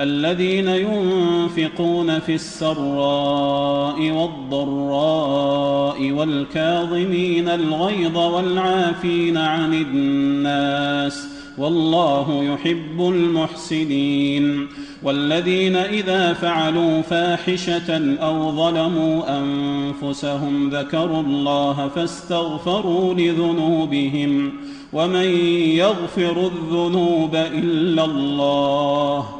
الذين ينفقون في السراء والضراء والكاظمين الغيظ والعافين عن الناس والله يحب المحسنين والذين إذا فعلوا فاحشة أو ظلموا أنفسهم ذكروا الله فاستغفروا لذنوبهم ومن يغفر الذنوب إلا الله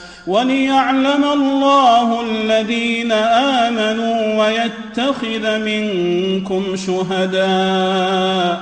وليعلم الله الذين آمنوا ويتخذ منكم شهداء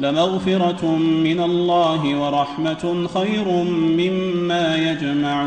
لمغفرة من الله ورحمة خير مما يجمعون